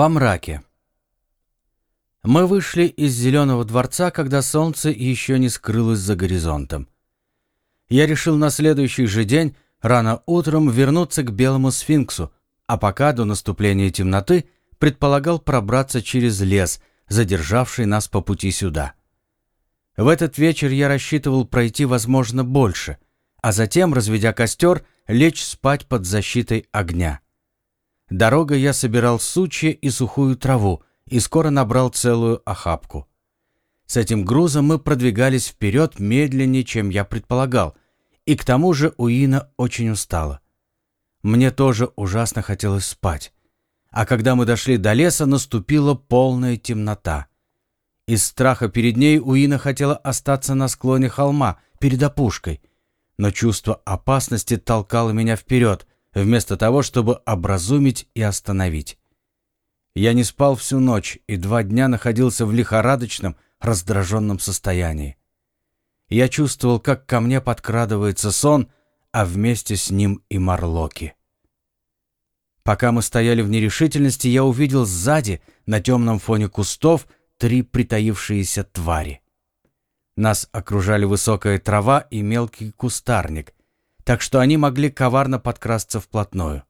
Во мраке. Мы вышли из зеленого дворца, когда солнце еще не скрылось за горизонтом. Я решил на следующий же день рано утром вернуться к белому сфинксу, а пока до наступления темноты предполагал пробраться через лес, задержавший нас по пути сюда. В этот вечер я рассчитывал пройти, возможно, больше, а затем, разведя костер, лечь спать под защитой огня. Дорогой я собирал сучья и сухую траву и скоро набрал целую охапку. С этим грузом мы продвигались вперед медленнее, чем я предполагал, и к тому же Уина очень устала. Мне тоже ужасно хотелось спать. А когда мы дошли до леса, наступила полная темнота. Из страха перед ней Уина хотела остаться на склоне холма, перед опушкой. Но чувство опасности толкало меня вперед, вместо того, чтобы образумить и остановить. Я не спал всю ночь и два дня находился в лихорадочном, раздраженном состоянии. Я чувствовал, как ко мне подкрадывается сон, а вместе с ним и Марлоки. Пока мы стояли в нерешительности, я увидел сзади, на темном фоне кустов, три притаившиеся твари. Нас окружали высокая трава и мелкий кустарник, так что они могли коварно подкрасться вплотную.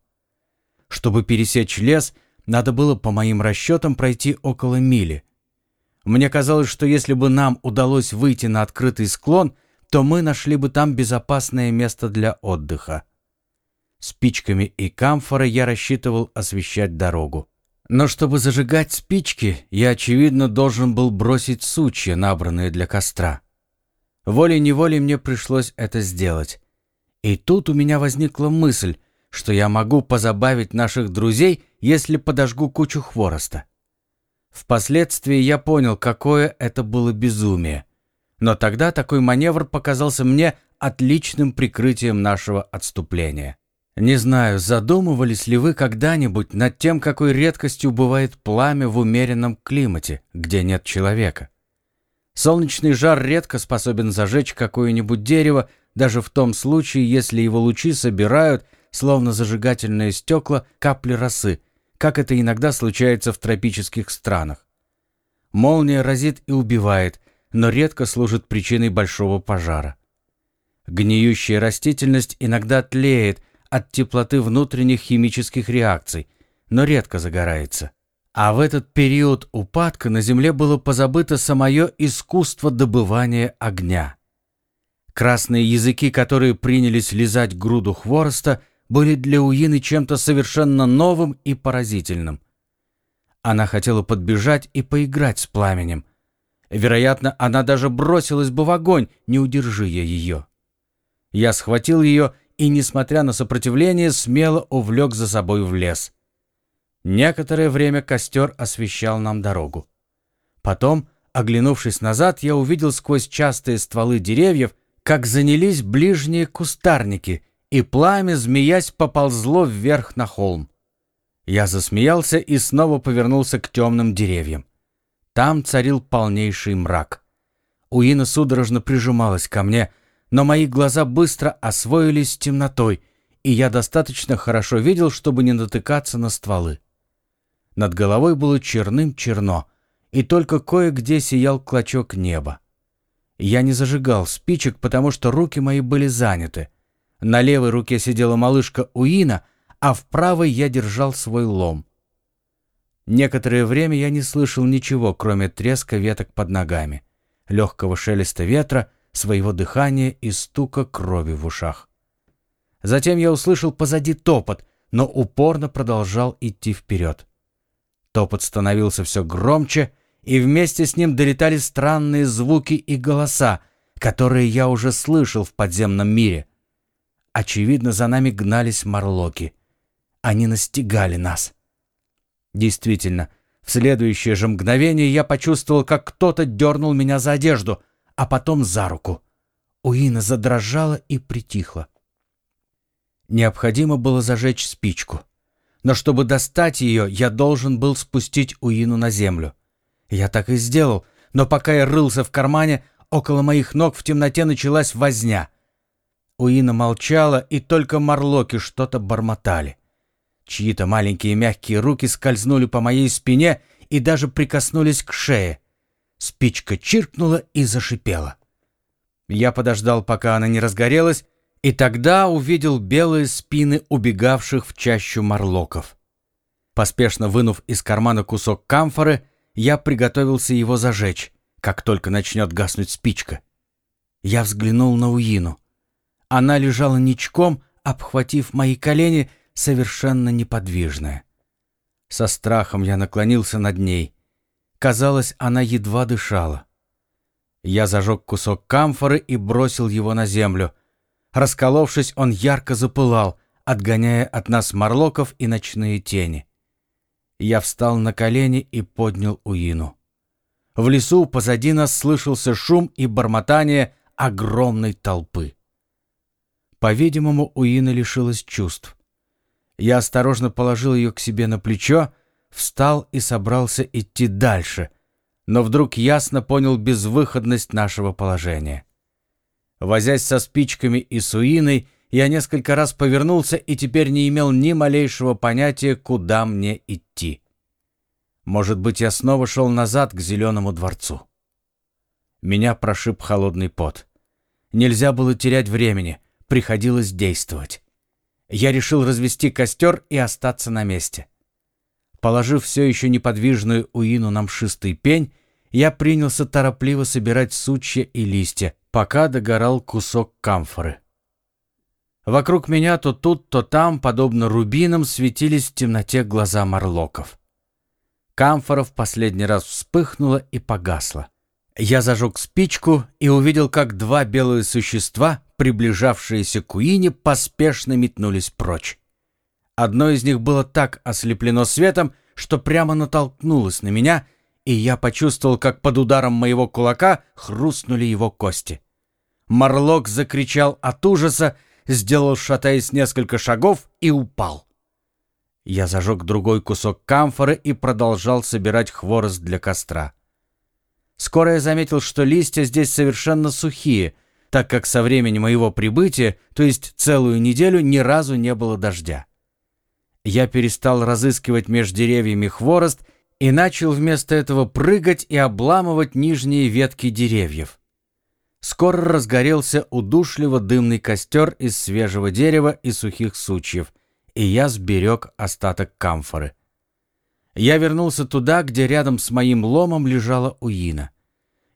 Чтобы пересечь лес, надо было, по моим расчетам, пройти около мили. Мне казалось, что если бы нам удалось выйти на открытый склон, то мы нашли бы там безопасное место для отдыха. Спичками и камфорой я рассчитывал освещать дорогу. Но чтобы зажигать спички, я, очевидно, должен был бросить сучья, набранные для костра. Волей-неволей мне пришлось это сделать. И тут у меня возникла мысль, что я могу позабавить наших друзей, если подожгу кучу хвороста. Впоследствии я понял, какое это было безумие. Но тогда такой маневр показался мне отличным прикрытием нашего отступления. Не знаю, задумывались ли вы когда-нибудь над тем, какой редкостью бывает пламя в умеренном климате, где нет человека. Солнечный жар редко способен зажечь какое-нибудь дерево, даже в том случае, если его лучи собирают, словно зажигательные стекла, капли росы, как это иногда случается в тропических странах. Молния разит и убивает, но редко служит причиной большого пожара. Гниющая растительность иногда тлеет от теплоты внутренних химических реакций, но редко загорается. А в этот период упадка на Земле было позабыто самое искусство добывания огня. Красные языки, которые принялись лизать груду хвороста, были для Уины чем-то совершенно новым и поразительным. Она хотела подбежать и поиграть с пламенем. Вероятно, она даже бросилась бы в огонь, не удержи я ее. Я схватил ее и, несмотря на сопротивление, смело увлек за собой в лес. Некоторое время костер освещал нам дорогу. Потом, оглянувшись назад, я увидел сквозь частые стволы деревьев, как занялись ближние кустарники, и пламя, змеясь, поползло вверх на холм. Я засмеялся и снова повернулся к темным деревьям. Там царил полнейший мрак. Уина судорожно прижималась ко мне, но мои глаза быстро освоились с темнотой, и я достаточно хорошо видел, чтобы не натыкаться на стволы. Над головой было черным-черно, и только кое-где сиял клочок неба. Я не зажигал спичек, потому что руки мои были заняты. На левой руке сидела малышка Уина, а в правой я держал свой лом. Некоторое время я не слышал ничего, кроме треска веток под ногами, легкого шелеста ветра, своего дыхания и стука крови в ушах. Затем я услышал позади топот, но упорно продолжал идти вперед. Топот становился все громче, и вместе с ним долетали странные звуки и голоса, которые я уже слышал в подземном мире. Очевидно, за нами гнались морлоки. Они настигали нас. Действительно, в следующее же мгновение я почувствовал, как кто-то дернул меня за одежду, а потом за руку. Уина задрожала и притихла. Необходимо было зажечь спичку. Но чтобы достать ее, я должен был спустить Уину на землю. Я так и сделал, но пока я рылся в кармане, около моих ног в темноте началась возня. Уина молчала, и только морлоки что-то бормотали. Чьи-то маленькие мягкие руки скользнули по моей спине и даже прикоснулись к шее. Спичка чиркнула и зашипела. Я подождал, пока она не разгорелась, и тогда увидел белые спины убегавших в чащу морлоков. Поспешно вынув из кармана кусок камфоры, я приготовился его зажечь, как только начнет гаснуть спичка. Я взглянул на Уину. Она лежала ничком, обхватив мои колени, совершенно неподвижная. Со страхом я наклонился над ней. Казалось, она едва дышала. Я зажег кусок камфоры и бросил его на землю. Расколовшись, он ярко запылал, отгоняя от нас морлоков и ночные тени. Я встал на колени и поднял Уину. В лесу позади нас слышался шум и бормотание огромной толпы. По-видимому, Уина лишилась чувств. Я осторожно положил ее к себе на плечо, встал и собрался идти дальше, но вдруг ясно понял безвыходность нашего положения. Возясь со спичками и суиной, я несколько раз повернулся и теперь не имел ни малейшего понятия, куда мне идти. Может быть, я снова шел назад к Зеленому дворцу. Меня прошиб холодный пот. Нельзя было терять времени, приходилось действовать я решил развести костер и остаться на месте. Положив все еще неподвижную уину на мшистый пень, я принялся торопливо собирать сучья и листья, пока догорал кусок камфоры. Вокруг меня то тут, то там, подобно рубинам, светились в темноте глаза морлоков. Камфора в последний раз вспыхнула и погасла. Я зажег спичку и увидел, как два белые существа приближавшиеся к Уине, поспешно метнулись прочь. Одно из них было так ослеплено светом, что прямо натолкнулось на меня, и я почувствовал, как под ударом моего кулака хрустнули его кости. Марлок закричал от ужаса, сделал, шатаясь несколько шагов, и упал. Я зажег другой кусок камфоры и продолжал собирать хворост для костра. Скоро я заметил, что листья здесь совершенно сухие — так как со времени моего прибытия, то есть целую неделю, ни разу не было дождя. Я перестал разыскивать между деревьями хворост и начал вместо этого прыгать и обламывать нижние ветки деревьев. Скоро разгорелся удушливо дымный костер из свежего дерева и сухих сучьев, и я сберег остаток камфоры. Я вернулся туда, где рядом с моим ломом лежала Уина.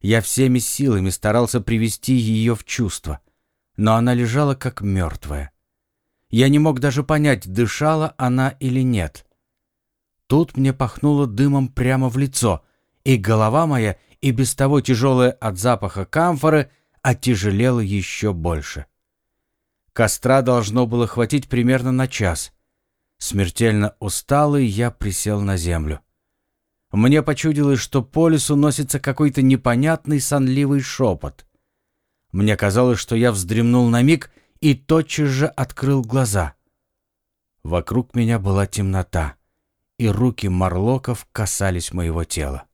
Я всеми силами старался привести ее в чувство, но она лежала как мертвая. Я не мог даже понять, дышала она или нет. Тут мне пахнуло дымом прямо в лицо, и голова моя, и без того тяжелая от запаха камфоры, оттяжелела еще больше. Костра должно было хватить примерно на час. Смертельно усталый я присел на землю. Мне почудилось, что по лесу носится какой-то непонятный сонливый шепот. Мне казалось, что я вздремнул на миг и тотчас же открыл глаза. Вокруг меня была темнота, и руки Марлоков касались моего тела.